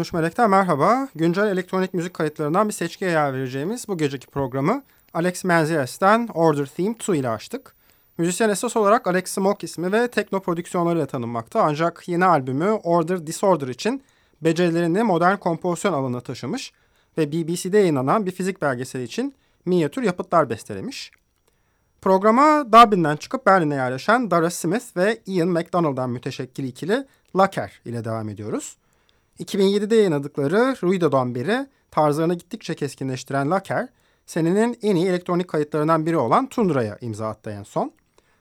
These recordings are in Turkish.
13 Melek'ten merhaba. Güncel elektronik müzik kayıtlarından bir seçkiye yer vereceğimiz bu geceki programı Alex Menzies'ten Order Theme 2 ile açtık. Müzisyen esas olarak Alex Smoke ismi ve tekno prodüksiyonlarıyla tanınmakta ancak yeni albümü Order Disorder için becerilerini modern kompozisyon alanına taşımış ve BBC'de yayınlanan bir fizik belgeseli için minyatür yapıtlar bestelemiş. Programa Dublin'den çıkıp Berlin'e yerleşen Dara Smith ve Ian McDonald'dan müteşekkil ikili Laker ile devam ediyoruz. 2007'de yayınladıkları Ruido'dan beri tarzlarını gittikçe keskinleştiren Laker, senenin en iyi elektronik kayıtlarından biri olan Tundra'ya imza attı en son.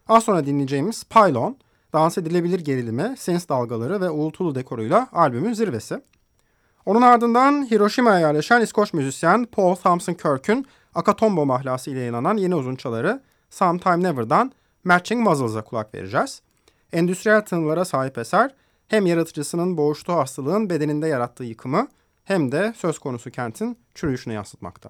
Az sonra dinleyeceğimiz Pylon, dans edilebilir gerilimi, sens dalgaları ve uğultulu dekoruyla albümün zirvesi. Onun ardından Hiroşima'ya yerleşen İskoç müzisyen Paul Thompson Kirk'ün Akatombo mahlası ile yayınlanan yeni uzunçaları Sometime Never'dan Matching Muzzles'a kulak vereceğiz. Endüstriyel tınılara sahip eser hem yaratıcısının boğuştuğu hastalığın bedeninde yarattığı yıkımı hem de söz konusu kentin çürüyüşünü yansıtmakta.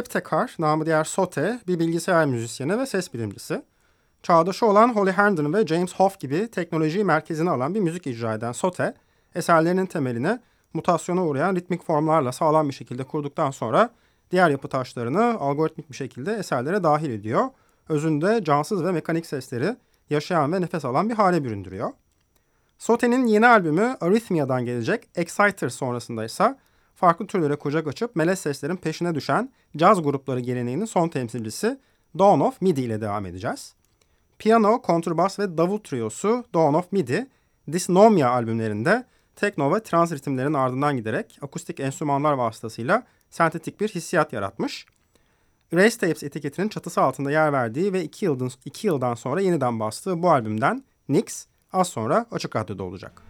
Eptekar, namı diğer Sote, bir bilgisayar müzisyeni ve ses bilimcisi. Çağdaşı olan Holly Herndon ve James Hoff gibi teknolojiyi merkezine alan bir müzik icra eden Sote, eserlerinin temelini mutasyona uğrayan ritmik formlarla sağlam bir şekilde kurduktan sonra diğer yapı taşlarını algoritmik bir şekilde eserlere dahil ediyor. Özünde cansız ve mekanik sesleri yaşayan ve nefes alan bir hale büründürüyor. Sote'nin yeni albümü Arrhythmia'dan gelecek Exciter sonrasında ise farklı türlere kucak açıp melez seslerin peşine düşen caz grupları geleneğinin son temsilcisi Dawn of Midi ile devam edeceğiz. Piyano, kontrbas ve davul triosu Dawn of Midi, Dysnomia albümlerinde tekno ve trans ritimlerin ardından giderek akustik enstrümanlar vasıtasıyla sentetik bir hissiyat yaratmış. Race Tapes etiketinin çatısı altında yer verdiği ve 2 yıldan, iki yıldan sonra yeniden bastığı bu albümden Nix az sonra Açık Radyo'da olacak.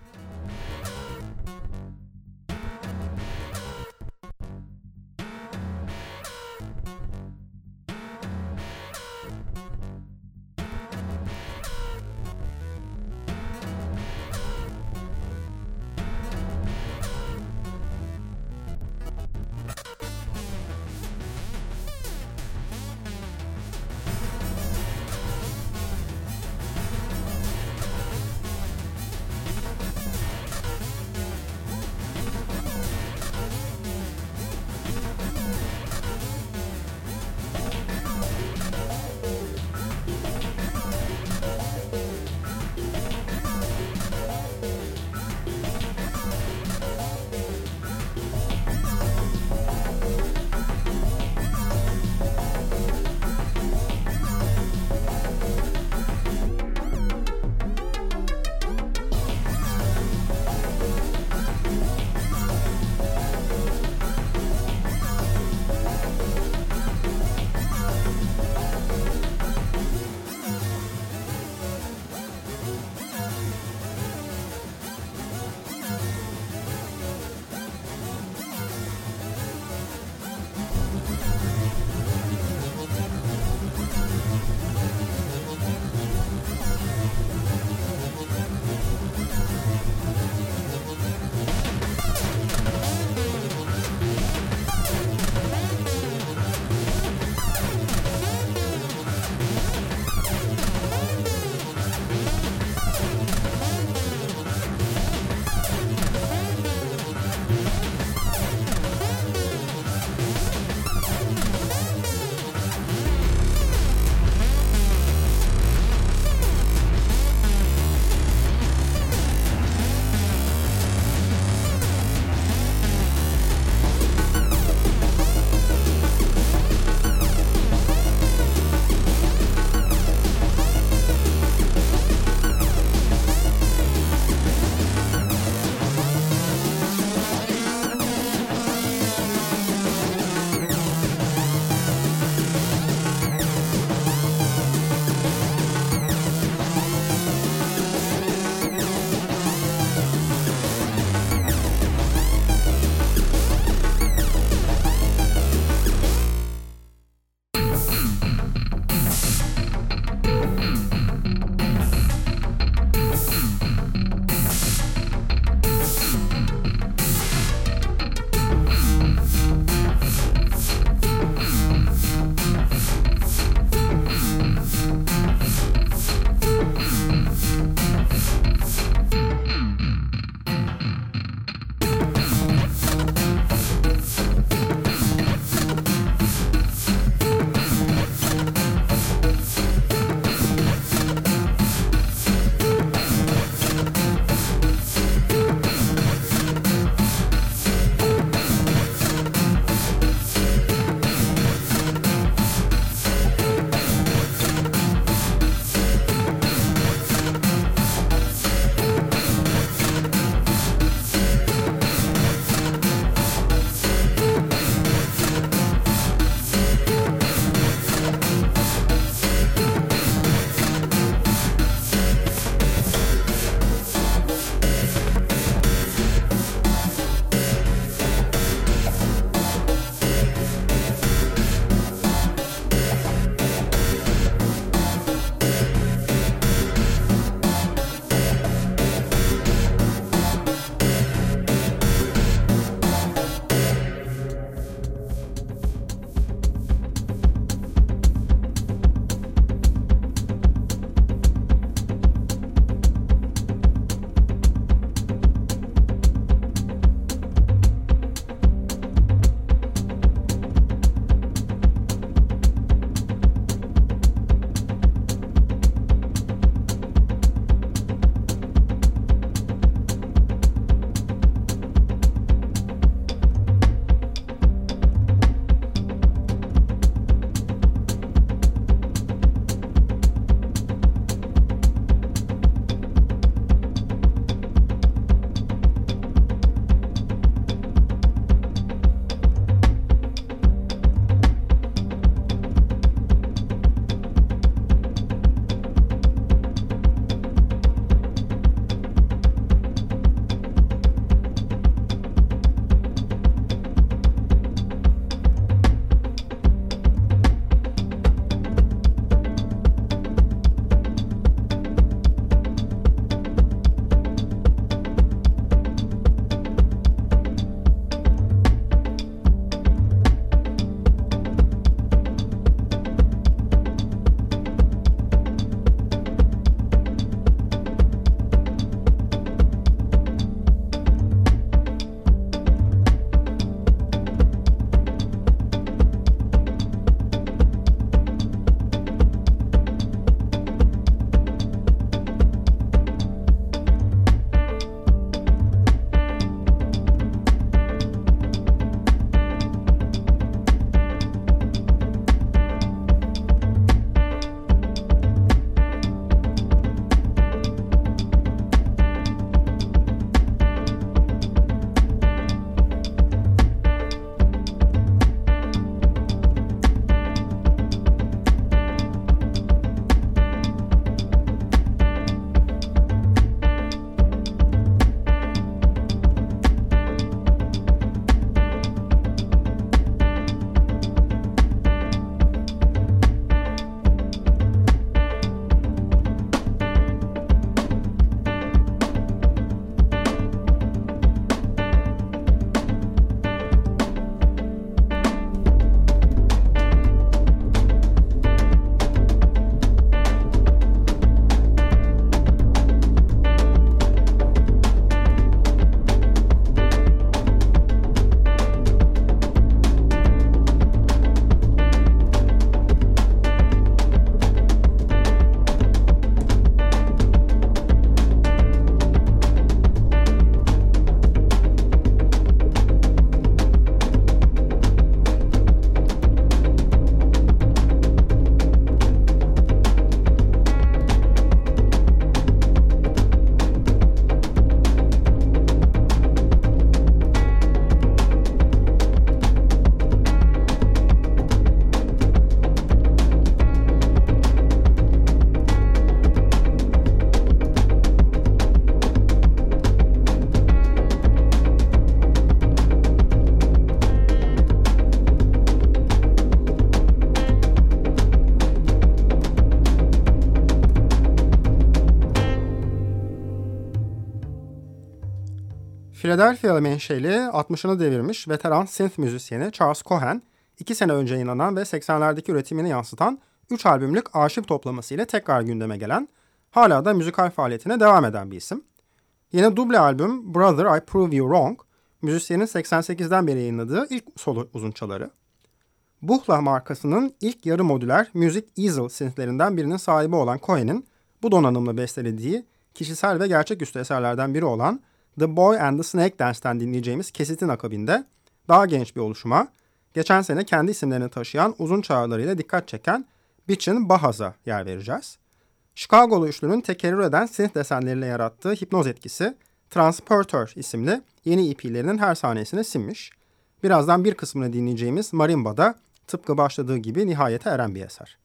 Philadelphia menşeli 60'ını devirmiş veteran synth müzisyeni Charles Cohen, 2 sene önce yayınlanan ve 80'lerdeki üretimini yansıtan 3 albümlük arşiv toplaması ile tekrar gündeme gelen, hala da müzikal faaliyetine devam eden bir isim. Yine duble albüm Brother I Prove You Wrong, müzisyenin 88'den beri yayınladığı ilk solo uzunçaları. Buhla markasının ilk yarı modüler Music Easel synth'lerinden birinin sahibi olan Cohen'in bu donanımla bestelediği kişisel ve gerçeküstü eserlerden biri olan The Boy and the Snake Dance'ten dinleyeceğimiz kesitin akabinde daha genç bir oluşuma, geçen sene kendi isimlerini taşıyan uzun çağrılarıyla dikkat çeken Bitchin Bahaz'a yer vereceğiz. Chicago'lu üçlünün tekerrür eden synth desenleriyle yarattığı hipnoz etkisi Transporter isimli yeni EP'lerinin her sahnesine sinmiş. Birazdan bir kısmını dinleyeceğimiz Marimba'da tıpkı başladığı gibi nihayete eren bir eser.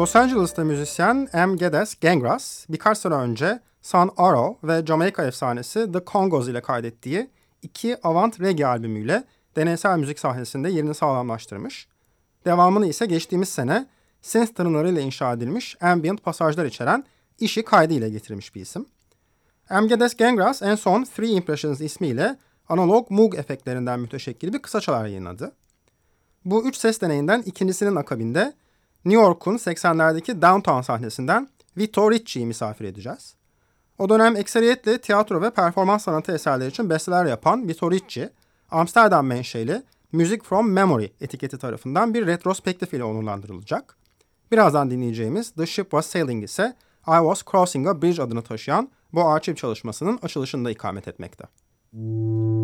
Los Angeles'ta müzisyen M. Geddes Gangras birkaç sene önce Sun Arrow ve Jamaica efsanesi The Congos ile kaydettiği iki avant reggae albümüyle deneysel müzik sahnesinde yerini sağlamlaştırmış. Devamını ise geçtiğimiz sene synth tınılarıyla inşa edilmiş ambient pasajlar içeren işi kaydı ile getirmiş bir isim. Amgedes Gengras en son Three Impressions ismiyle analog Moog efektlerinden müteşekkil bir kısaçalar yayınladı. Bu üç ses deneyinden ikincisinin akabinde New York'un 80'lerdeki downtown sahnesinden Vito Ricci'yi misafir edeceğiz. O dönem ekseriyetle tiyatro ve performans sanatı eserleri için besteler yapan Vito Ricci, Amsterdam menşeli Music from Memory etiketi tarafından bir retrospektif ile onurlandırılacak. Birazdan dinleyeceğimiz The Ship Was Sailing ise I Was Crossing a Bridge adını taşıyan bu arşiv çalışmasının açılışında ikamet etmekte. Müzik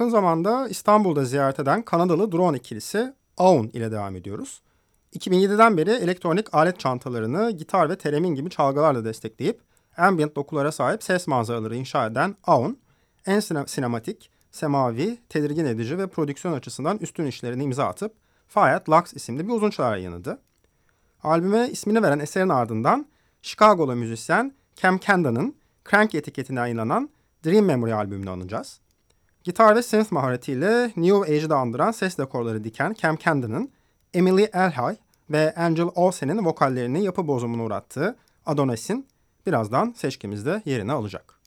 yakın zamanda İstanbul'da ziyaret eden Kanadalı drone ikilisi Aun ile devam ediyoruz. 2007'den beri elektronik alet çantalarını gitar ve teremin gibi çalgılarla destekleyip ambient dokulara sahip ses manzaraları inşa eden Aun, en sinematik, semavi, tedirgin edici ve prodüksiyon açısından üstün işlerini imza atıp Fiat Lux isimli bir uzun çalar yanıdı. Albüme ismini veren eserin ardından Chicago'lu müzisyen Cam Candon'ın Crank etiketine yayınlanan Dream Memory albümünü anacağız. Gitar ve synth maharetiyle New Age'da andıran ses dekorları diken Cam Candon'ın Emily Elhay ve Angel Olsen'in vokallerini yapı bozumuna uğrattığı Adonis'in birazdan seçkimizde yerini alacak.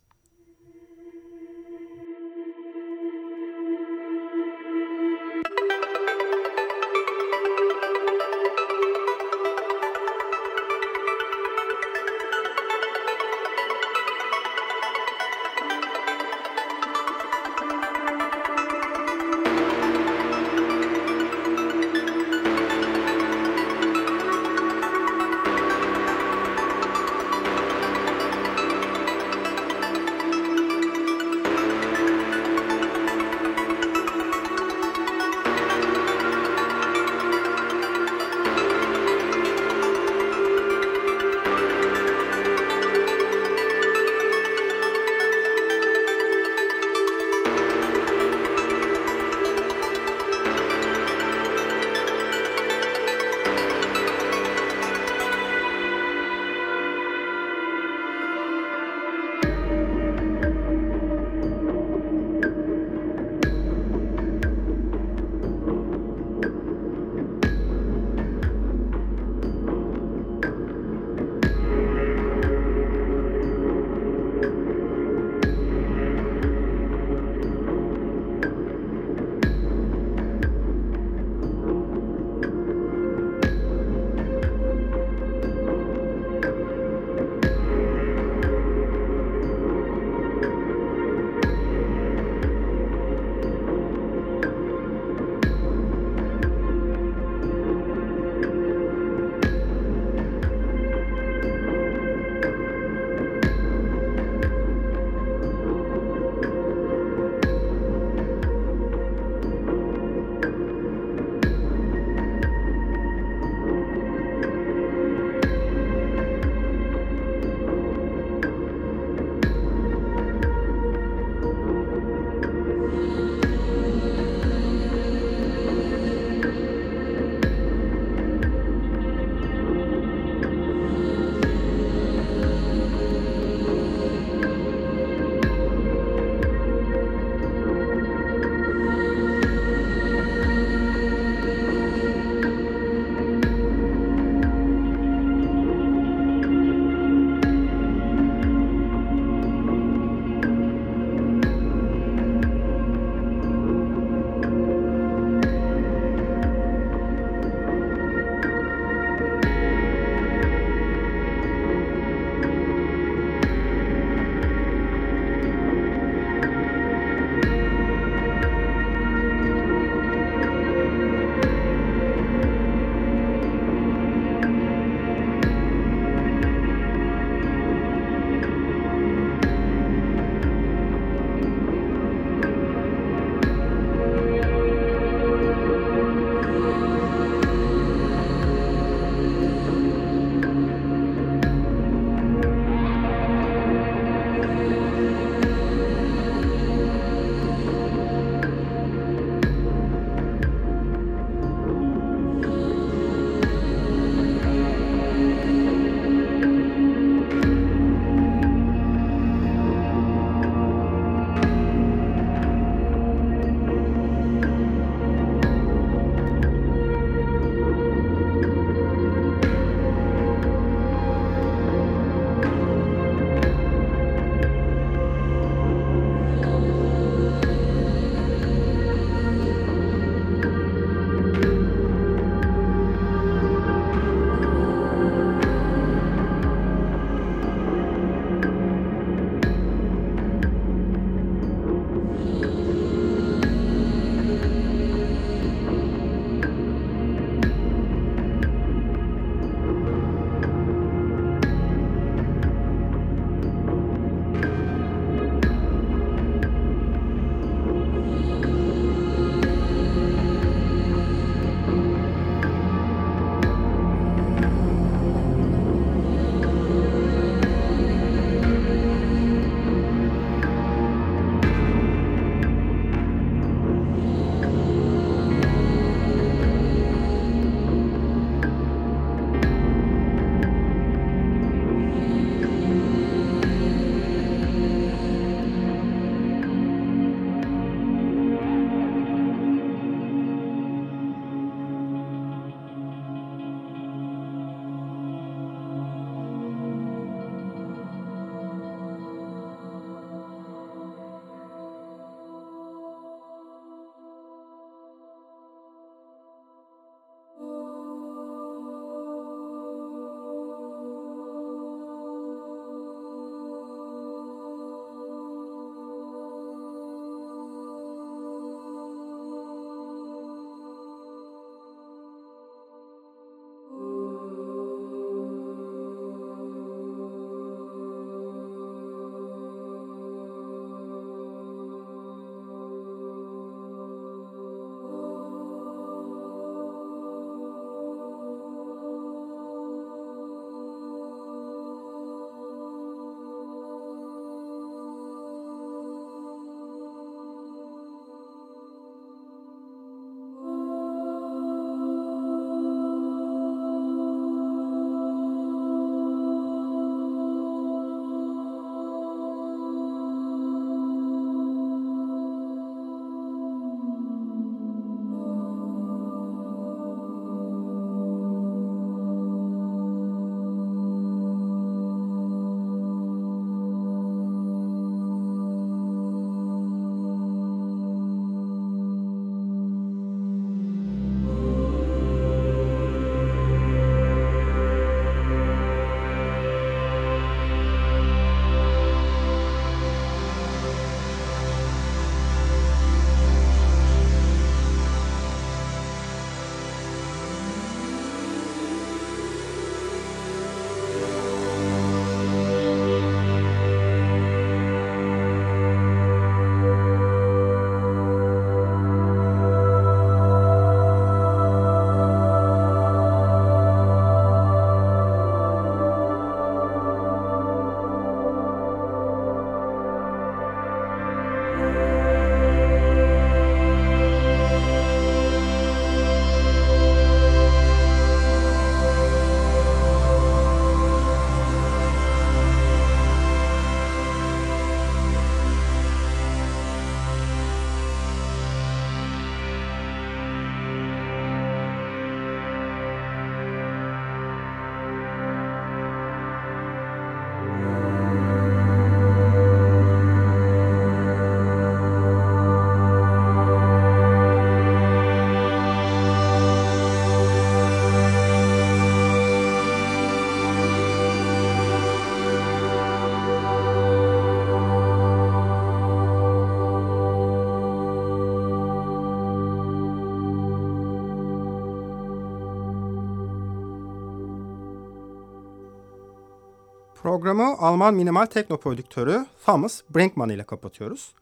Programı Alman minimal tekno prodüktörü Thomas Brinkman ile kapatıyoruz.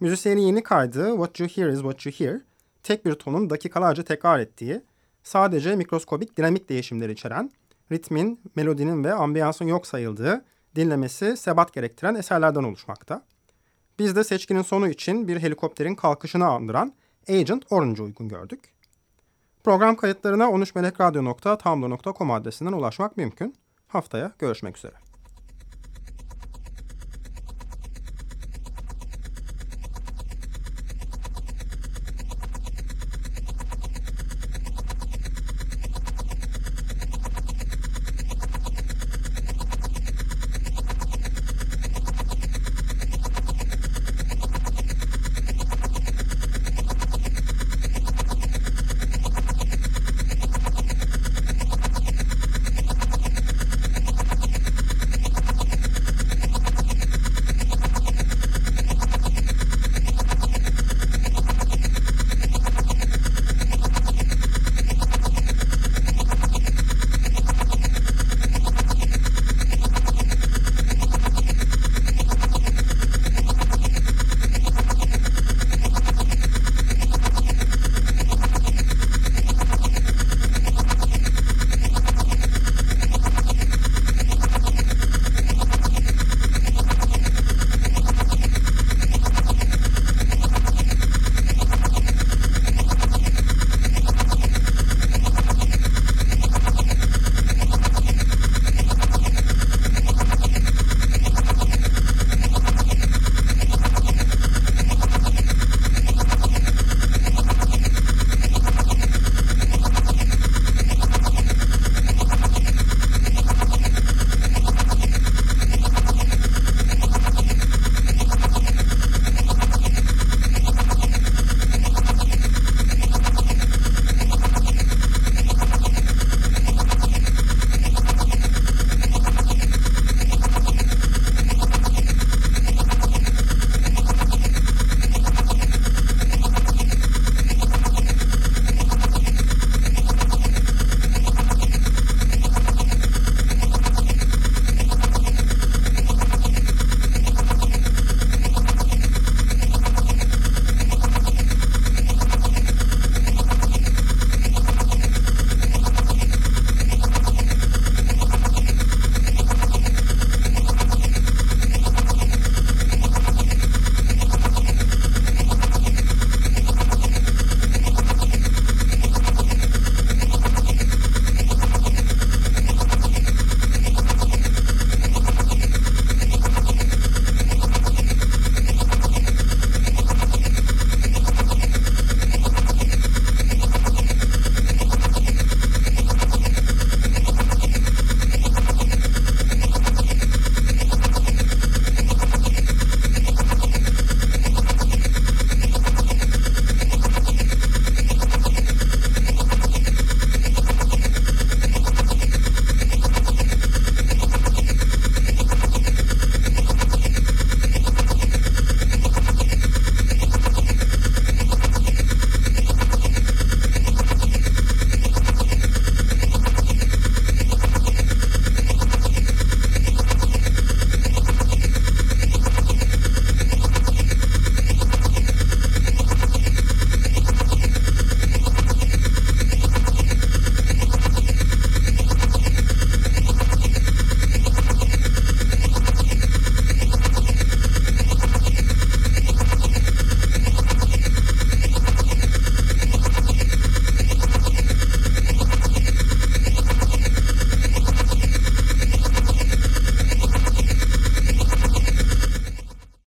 Müzisyenin yeni kaydı What You Hear Is What You Hear, tek bir tonun dakikalarca tekrar ettiği, sadece mikroskobik dinamik değişimleri içeren, ritmin, melodinin ve ambiyansın yok sayıldığı, dinlemesi sebat gerektiren eserlerden oluşmakta. Biz de seçkinin sonu için bir helikopterin kalkışını andıran Agent Orange'ı uygun gördük. Program kayıtlarına 13melekradyo.tumblr.com adresinden ulaşmak mümkün. Haftaya görüşmek üzere.